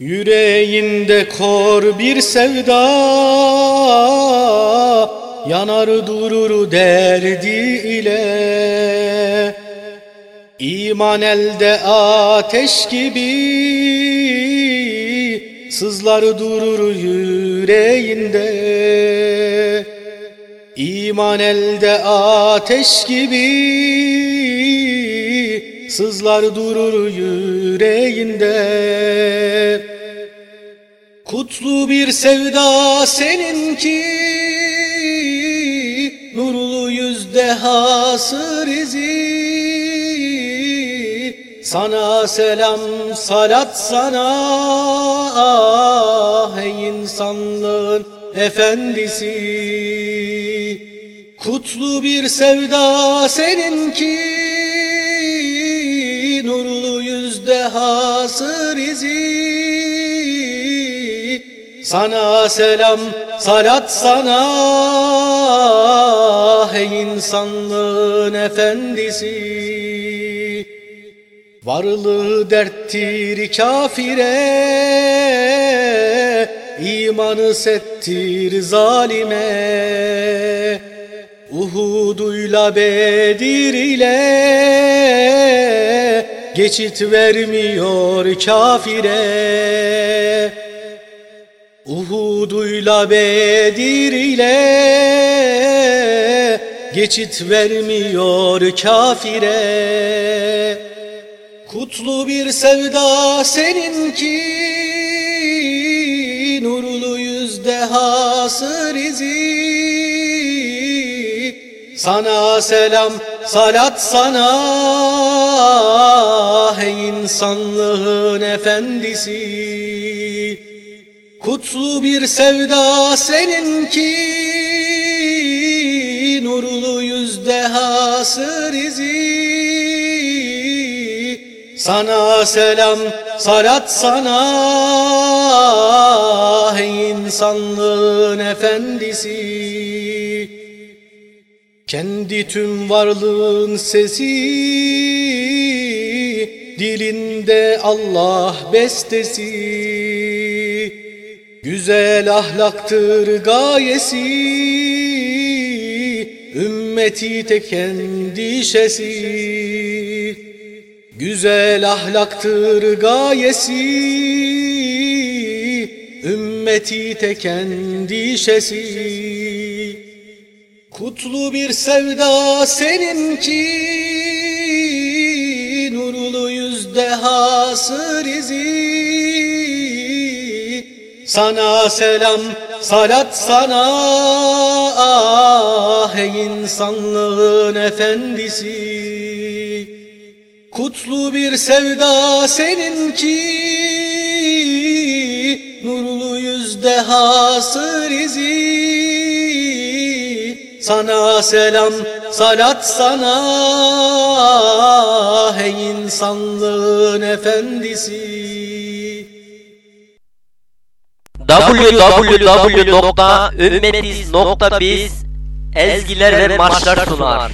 Yüreğinde kor bir sevda Yanar durur derdi ile. İman elde ateş gibi Sızlar durur yüreğinde. İman elde ateş gibi Sızlar durur yüreğinde. Kutlu bir sevda seninki. Nurlu yüzde hasır izi. Sana selam salat sana. Ah ey insanlığın efendisi. Kutlu bir sevda seninki yüzde hasır izi. Sana selam salat sana. Ey insanlığın efendisi. Varlığı derttir kafire. İmanı settir zalime. Uhuduyla Bedir ile Geçit vermiyor kafire. Uhuduyla Bedir ile Geçit vermiyor kafire. Kutlu bir sevda seninki Nurlu yüzde hasır izi. Sana selam salat sana insanlığın efendisi. Kutlu bir sevda seninki Nurlu yüzde hasır izi. Sana selam salat sana Ey insanlığın efendisi. Kendi tüm varlığın sesi Dilinde Allah bestesi Güzel ahlaktır gayesi Ümmeti tek endişesi Güzel ahlaktır gayesi Ümmeti tek endişesi. Kutlu bir sevda seninki Nurlu yüzde hasır izi. Sana selam salat sana Ah ey insanlığın efendisi. Kutlu bir sevda seninki Nurlu yüzde hasır izi. Sana selam salat sana insanlığın efendisi www.ümmetiz.biz ezgiler ve marşlar sunar.